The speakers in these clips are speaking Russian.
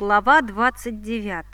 Глава 29.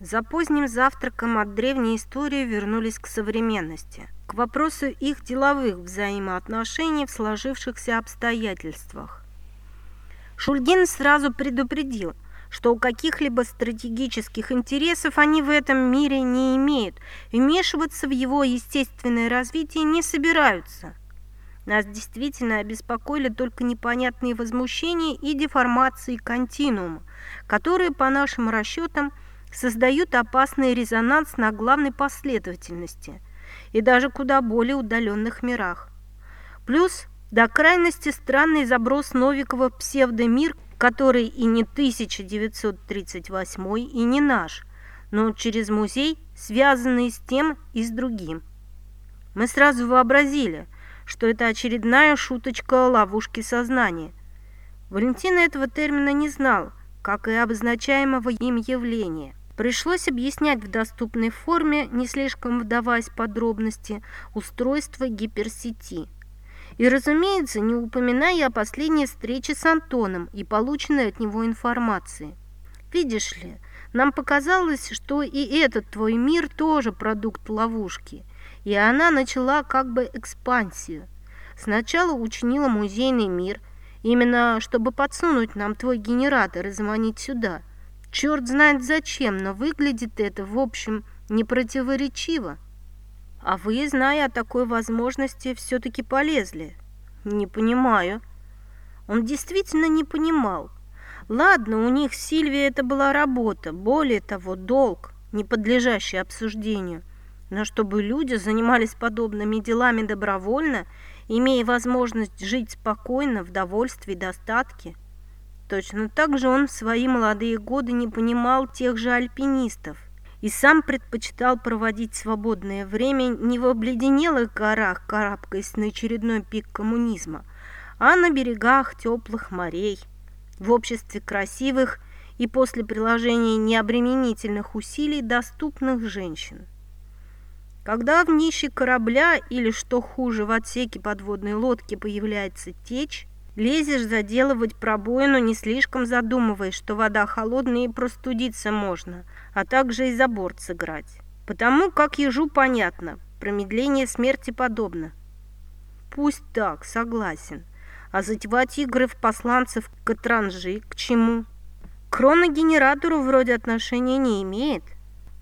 За поздним завтраком от древней истории вернулись к современности, к вопросу их деловых взаимоотношений в сложившихся обстоятельствах. Шульгин сразу предупредил, что у каких-либо стратегических интересов они в этом мире не имеют, вмешиваться в его естественное развитие не собираются – нас действительно обеспокоили только непонятные возмущения и деформации континуума, которые, по нашим расчетам, создают опасный резонанс на главной последовательности и даже куда более удаленных мирах. Плюс до крайности странный заброс Новикова в псевдомир, который и не 1938 и не наш, но через музей, связанный с тем и с другим. Мы сразу вообразили – что это очередная шуточка ловушки сознания. Валентина этого термина не знал, как и обозначаемого им явления. Пришлось объяснять в доступной форме, не слишком вдаваясь в подробности, устройство гиперсети. И, разумеется, не упоминая о последней встрече с Антоном и полученной от него информации. Видишь ли, нам показалось, что и этот твой мир тоже продукт ловушки, и она начала как бы экспансию. Сначала учинила музейный мир, именно чтобы подсунуть нам твой генератор и заманить сюда. Черт знает зачем, но выглядит это, в общем, непротиворечиво. А вы, зная о такой возможности, все-таки полезли. Не понимаю. Он действительно не понимал. Ладно, у них с Сильвией это была работа, более того, долг, не подлежащий обсуждению. Но чтобы люди занимались подобными делами добровольно, имея возможность жить спокойно, в довольстве и достатке, точно так же он в свои молодые годы не понимал тех же альпинистов и сам предпочитал проводить свободное время не в обледенелых горах, карабкаясь на очередной пик коммунизма, а на берегах теплых морей, в обществе красивых и после приложения необременительных усилий доступных женщин. Когда в нише корабля или, что хуже, в отсеке подводной лодки появляется течь, лезешь заделывать пробоину, не слишком задумываясь, что вода холодная и простудиться можно, а также и за борт сыграть. Потому как ежу понятно, промедление смерти подобно. Пусть так, согласен. А затевать игры в посланцев Катранжи к чему? К хроногенератору вроде отношения не имеет.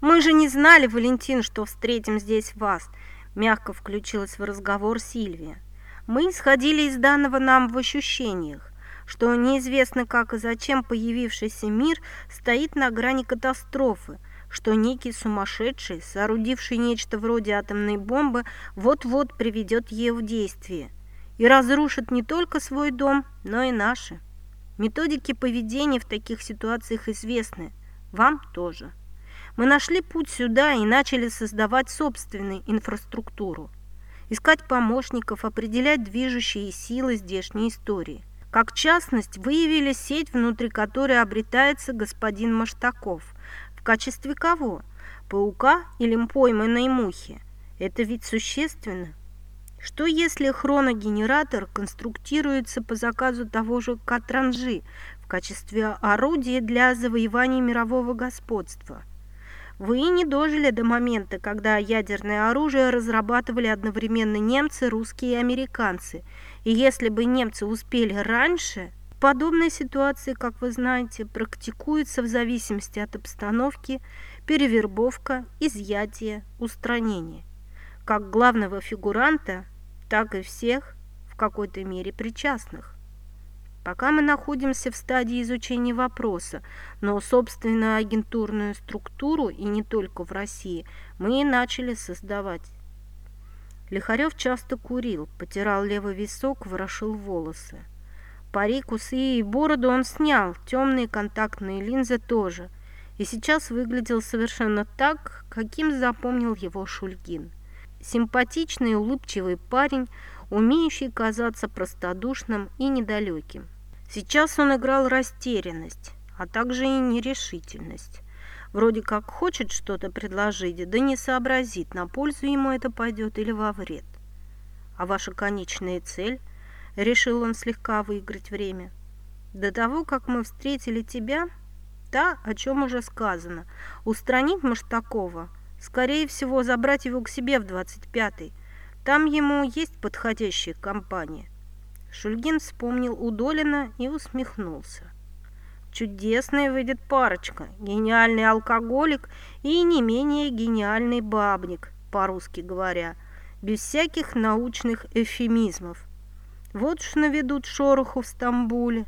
«Мы же не знали, Валентин, что встретим здесь вас», – мягко включилась в разговор Сильвия. «Мы исходили из данного нам в ощущениях, что неизвестно как и зачем появившийся мир стоит на грани катастрофы, что некий сумасшедший, соорудивший нечто вроде атомной бомбы, вот-вот приведет ее в действие и разрушит не только свой дом, но и наши. Методики поведения в таких ситуациях известны, вам тоже». Мы нашли путь сюда и начали создавать собственную инфраструктуру. Искать помощников, определять движущие силы здешней истории. Как частность, выявили сеть, внутри которой обретается господин Маштаков. В качестве кого? Паука или пойманной мухи? Это ведь существенно. Что если хроногенератор конструктируется по заказу того же Катранжи в качестве орудия для завоевания мирового господства? Вы не дожили до момента, когда ядерное оружие разрабатывали одновременно немцы, русские и американцы. И если бы немцы успели раньше, подобные ситуации, как вы знаете, практикуются в зависимости от обстановки, перевербовка, изъятие, устранение. Как главного фигуранта, так и всех в какой-то мере причастных. Пока мы находимся в стадии изучения вопроса, но собственную агентурную структуру, и не только в России, мы и начали создавать. Лихарев часто курил, потирал левый висок, ворошил волосы. Парик, усы и бороду он снял, темные контактные линзы тоже. И сейчас выглядел совершенно так, каким запомнил его Шульгин. Симпатичный, улыбчивый парень, умеющий казаться простодушным и недалеким. Сейчас он играл растерянность, а также и нерешительность. Вроде как хочет что-то предложить, да не сообразит, на пользу ему это пойдет или во вред. А ваша конечная цель? Решил он слегка выиграть время. До того, как мы встретили тебя, та, о чем уже сказано, устранить Маштакова, скорее всего, забрать его к себе в 25-й. Там ему есть подходящая компания. Шульгин вспомнил Удолина и усмехнулся. Чудесная выйдет парочка, гениальный алкоголик и не менее гениальный бабник, по-русски говоря, без всяких научных эвфемизмов. Вот уж наведут шороху в Стамбуле.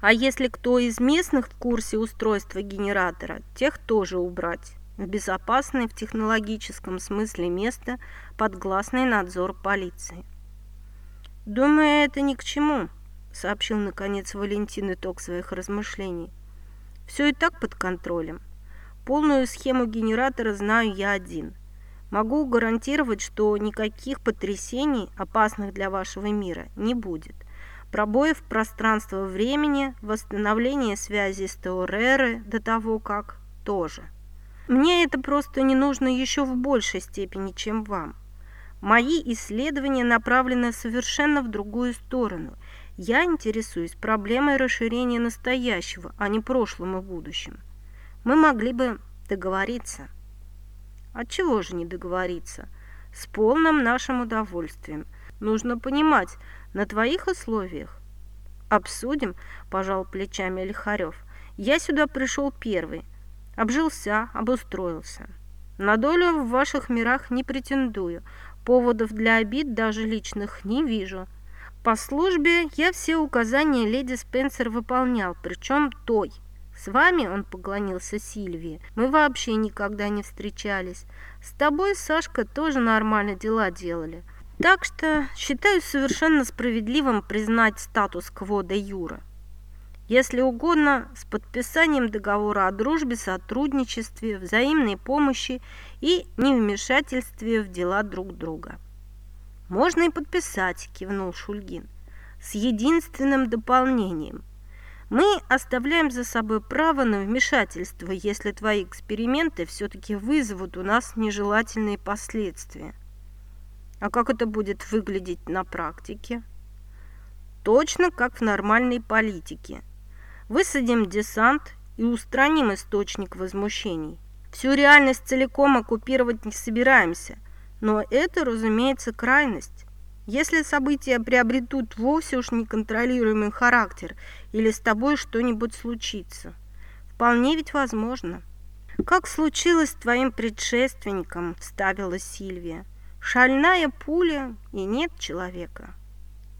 А если кто из местных в курсе устройства генератора, тех тоже убрать в безопасное в технологическом смысле место под гласный надзор полиции. «Думаю, это ни к чему», — сообщил, наконец, Валентин итог своих размышлений. «Все и так под контролем. Полную схему генератора знаю я один. Могу гарантировать, что никаких потрясений, опасных для вашего мира, не будет. Пробоев пространства-времени, восстановление связи с Теореры до того, как тоже. Мне это просто не нужно еще в большей степени, чем вам. Мои исследования направлены совершенно в другую сторону. Я интересуюсь проблемой расширения настоящего, а не прошлым и будущим. Мы могли бы договориться. От чего же не договориться? С полным нашим удовольствием. Нужно понимать, на твоих условиях. Обсудим, пожал плечами Лихарев. Я сюда пришел первый. Обжился, обустроился. На долю в ваших мирах не претендую. Поводов для обид, даже личных, не вижу. По службе я все указания леди Спенсер выполнял, причем той. С вами он поклонился Сильвии. Мы вообще никогда не встречались. С тобой, Сашка, тоже нормально дела делали. Так что считаю совершенно справедливым признать статус-кво де юра. Если угодно, с подписанием договора о дружбе, сотрудничестве, взаимной помощи и невмешательстве в дела друг друга. «Можно и подписать», – кивнул Шульгин, – «с единственным дополнением. Мы оставляем за собой право на вмешательство, если твои эксперименты все-таки вызовут у нас нежелательные последствия». «А как это будет выглядеть на практике?» «Точно как в нормальной политике. Высадим десант и устраним источник возмущений». Всю реальность целиком оккупировать не собираемся, но это, разумеется, крайность. Если события приобретут вовсе уж неконтролируемый характер или с тобой что-нибудь случится, вполне ведь возможно. Как случилось с твоим предшественником, вставила Сильвия. Шальная пуля и нет человека.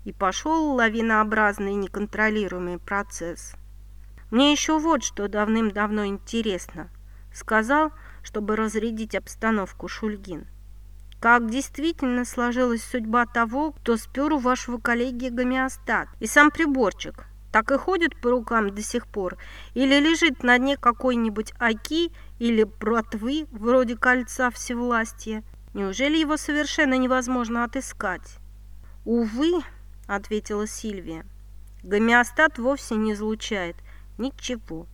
И пошел лавинообразный неконтролируемый процесс. Мне еще вот что давным-давно интересно – Сказал, чтобы разрядить обстановку Шульгин. Как действительно сложилась судьба того, кто спер у вашего коллеги гомеостат и сам приборчик? Так и ходит по рукам до сих пор? Или лежит на дне какой-нибудь оки или протвы, вроде кольца всевластия? Неужели его совершенно невозможно отыскать? «Увы», — ответила Сильвия, — «гомеостат вовсе не излучает ничего».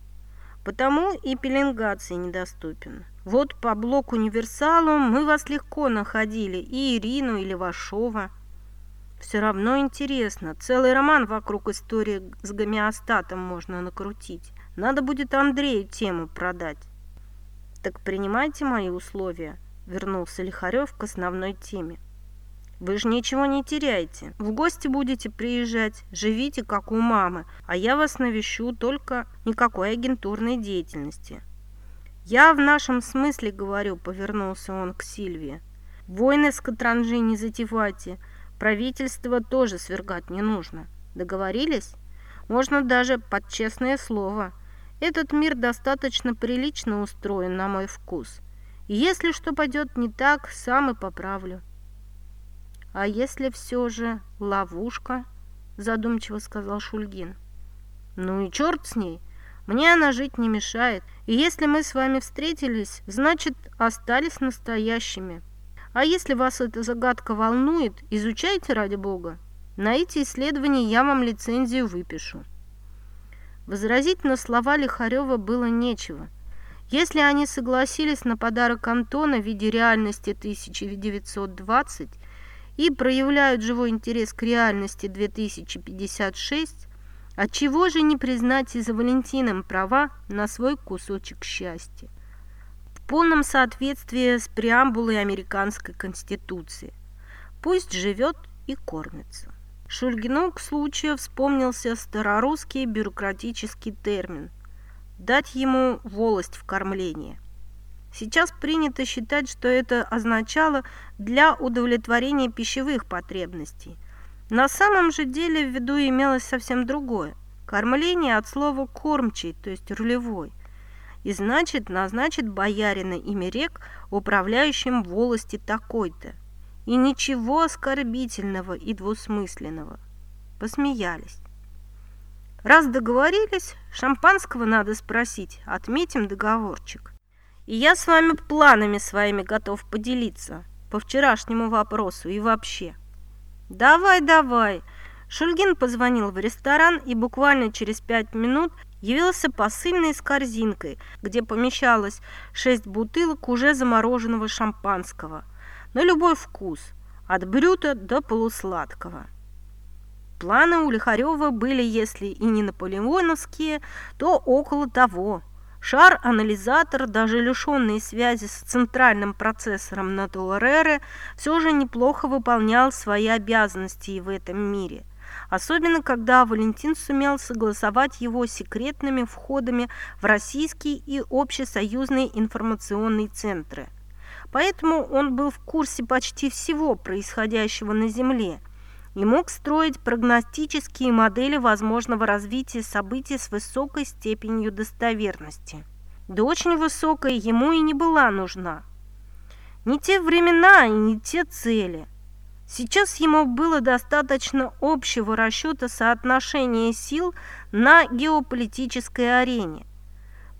Потому и пеленгации недоступен. Вот по блоку универсалу мы вас легко находили, и Ирину, или Вашова. Все равно интересно. Целый роман вокруг истории с гомеостатом можно накрутить. Надо будет Андрею тему продать. Так принимайте мои условия, вернулся Лихарев к основной теме. Вы же ничего не теряете. В гости будете приезжать, живите как у мамы, а я вас навещу только никакой агентурной деятельности. Я в нашем смысле говорю, повернулся он к Сильвии. Войны с Катранжи не затевайте, правительство тоже свергать не нужно. Договорились? Можно даже под честное слово. Этот мир достаточно прилично устроен на мой вкус. И если что пойдет не так, сам и поправлю. «А если все же ловушка?» – задумчиво сказал Шульгин. «Ну и черт с ней. Мне она жить не мешает. И если мы с вами встретились, значит, остались настоящими. А если вас эта загадка волнует, изучайте ради бога. На эти исследования я вам лицензию выпишу». Возразить на слова Лихарева было нечего. Если они согласились на подарок Антона в виде реальности 1920 – и проявляют живой интерес к реальности 2056, Отчего же не признать и за Валентином права на свой кусочек счастья? В полном соответствии с преамбулой американской конституции. Пусть живет и кормится. Шульгину к случаю вспомнился старорусский бюрократический термин «дать ему волость в кормление». Сейчас принято считать, что это означало для удовлетворения пищевых потребностей. На самом же деле в виду имелось совсем другое. Кормление от слова «кормчий», то есть рулевой. И значит, назначит боярина Имерек управляющим волости такой-то. И ничего оскорбительного и двусмысленного. Посмеялись. Раз договорились, шампанского надо спросить, отметим договорчик. И я с вами планами своими готов поделиться по вчерашнему вопросу и вообще. Давай, давай. Шульгин позвонил в ресторан и буквально через пять минут явился посыльный с корзинкой, где помещалось шесть бутылок уже замороженного шампанского – на любой вкус, от брюта до полусладкого. Планы у Лихарева были, если и не наполеоновские, то около того. Шар-анализатор, даже лишенный связи с центральным процессором на Туарере, все же неплохо выполнял свои обязанности и в этом мире. Особенно, когда Валентин сумел согласовать его секретными входами в российские и общесоюзные информационные центры – поэтому он был в курсе почти всего происходящего на Земле и мог строить прогностические модели возможного развития событий с высокой степенью достоверности. Да очень высокая ему и не была нужна. Не те времена и не те цели. Сейчас ему было достаточно общего расчета соотношения сил на геополитической арене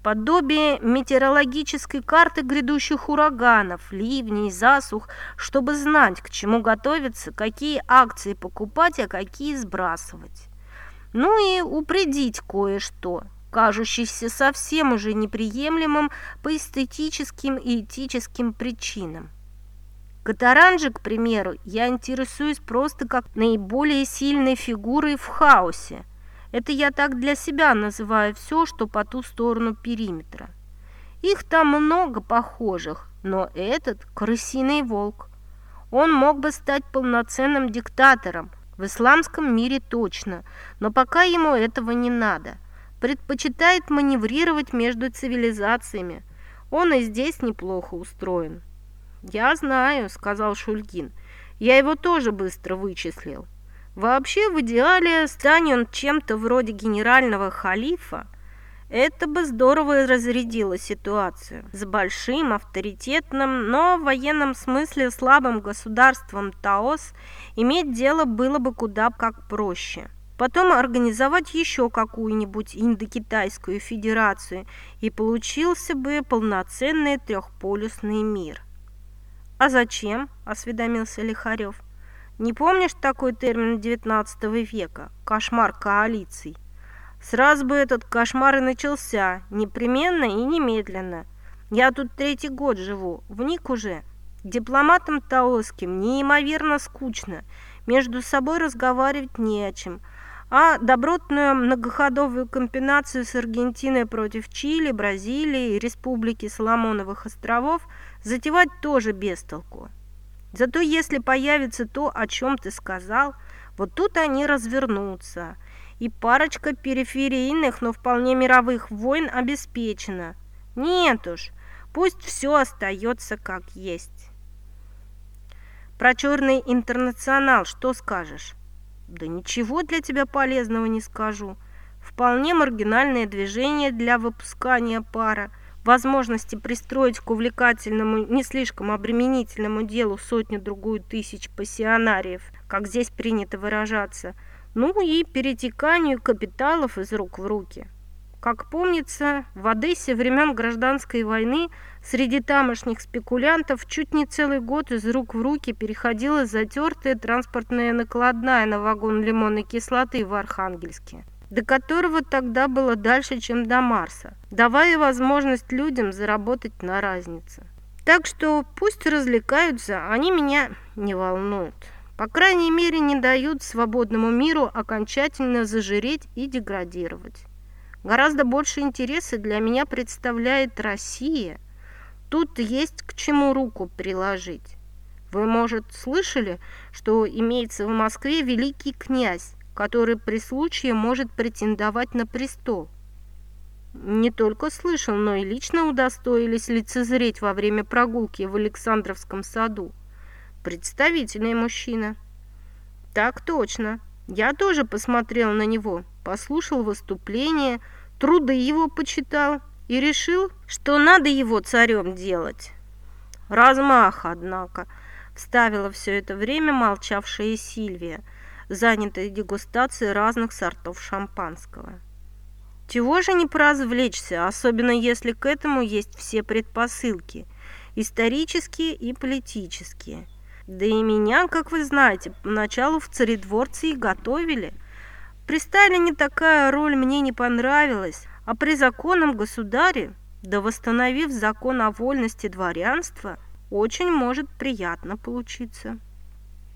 подобие метеорологической карты грядущих ураганов, ливней, засух, чтобы знать, к чему готовиться, какие акции покупать, а какие сбрасывать. Ну и упредить кое-что, кажущееся совсем уже неприемлемым по эстетическим и этическим причинам. Катаранжи, к примеру, я интересуюсь просто как наиболее сильной фигурой в хаосе, это я так для себя называю все, что по ту сторону периметра. Их там много похожих, но этот – крысиный волк. Он мог бы стать полноценным диктатором, в исламском мире точно, но пока ему этого не надо. Предпочитает маневрировать между цивилизациями. Он и здесь неплохо устроен. «Я знаю», – сказал Шульгин. «Я его тоже быстро вычислил». Вообще, в идеале, стань он чем-то вроде генерального халифа, это бы здорово разрядило ситуацию. С большим, авторитетным, но в военном смысле слабым государством Таос иметь дело было бы куда как проще. Потом организовать еще какую-нибудь индокитайскую федерацию, и получился бы полноценный трехполюсный мир. «А зачем?» – осведомился Лихарев. Не помнишь такой термин XIX века – кошмар коалиций? Сразу бы этот кошмар и начался, непременно и немедленно. Я тут третий год живу, вник уже. Дипломатам таосским неимоверно скучно, между собой разговаривать не о чем, а добротную многоходовую комбинацию с Аргентиной против Чили, Бразилии и Республики Соломоновых островов затевать тоже без толку. Зато если появится то, о чем ты сказал, вот тут они развернутся. И парочка периферийных, но вполне мировых войн обеспечена. Нет уж, пусть все остается как есть. Про черный интернационал что скажешь? Да ничего для тебя полезного не скажу. Вполне маргинальное движение для выпускания пара – возможности пристроить к увлекательному, не слишком обременительному делу сотню-другую тысяч пассионариев, как здесь принято выражаться, ну и перетеканию капиталов из рук в руки. Как помнится, в Одессе времен гражданской войны среди тамошних спекулянтов чуть не целый год из рук в руки переходила затертая транспортная накладная на вагон лимонной кислоты в Архангельске до которого тогда было дальше, чем до Марса, давая возможность людям заработать на разнице. Так что пусть развлекаются, они меня не волнуют. По крайней мере, не дают свободному миру окончательно зажиреть и деградировать. Гораздо больше интереса для меня представляет Россия. Тут есть к чему руку приложить. Вы, может, слышали, что имеется в Москве великий князь, который при случае может претендовать на престол? Не только слышал, но и лично удостоились лицезреть во время прогулки в Александровском саду. Представительный мужчина. Так точно. Я тоже посмотрел на него, послушал выступление, труды его почитал и решил, что надо его царем делать. Размах, однако, вставила все это время молчавшая Сильвия, занятая дегустацией разных сортов шампанского. Чего же не поразвлечься, особенно если к этому есть все предпосылки – исторические и политические. Да и меня, как вы знаете, поначалу в царедворце и готовили. При Сталине такая роль мне не понравилась, а при законном государе, да восстановив закон о вольности дворянства, очень может приятно получиться.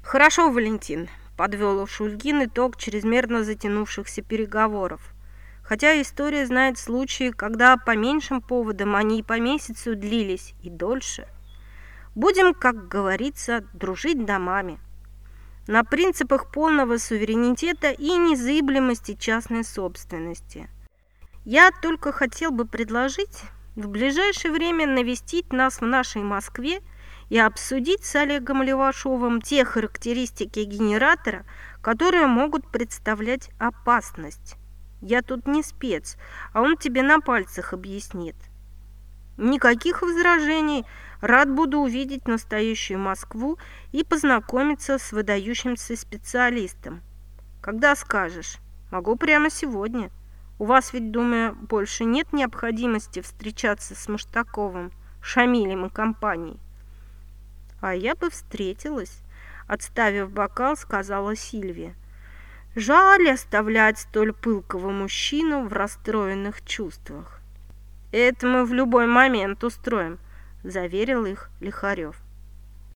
Хорошо, Валентин, подвел Шульгин итог чрезмерно затянувшихся переговоров хотя история знает случаи, когда по меньшим поводам они и по месяцу длились, и дольше. Будем, как говорится, дружить домами. На принципах полного суверенитета и незыблемости частной собственности. Я только хотел бы предложить в ближайшее время навестить нас в нашей Москве и обсудить с Олегом Левашовым те характеристики генератора, которые могут представлять опасность. Я тут не спец, а он тебе на пальцах объяснит. Никаких возражений. Рад буду увидеть настоящую Москву и познакомиться с выдающимся специалистом. Когда скажешь? Могу прямо сегодня. У вас ведь, думаю, больше нет необходимости встречаться с Маштаковым, Шамилем и компанией. А я бы встретилась, отставив бокал, сказала Сильвия. Жаль оставлять столь пылкого мужчину в расстроенных чувствах. «Это мы в любой момент устроим», – заверил их Лихарев.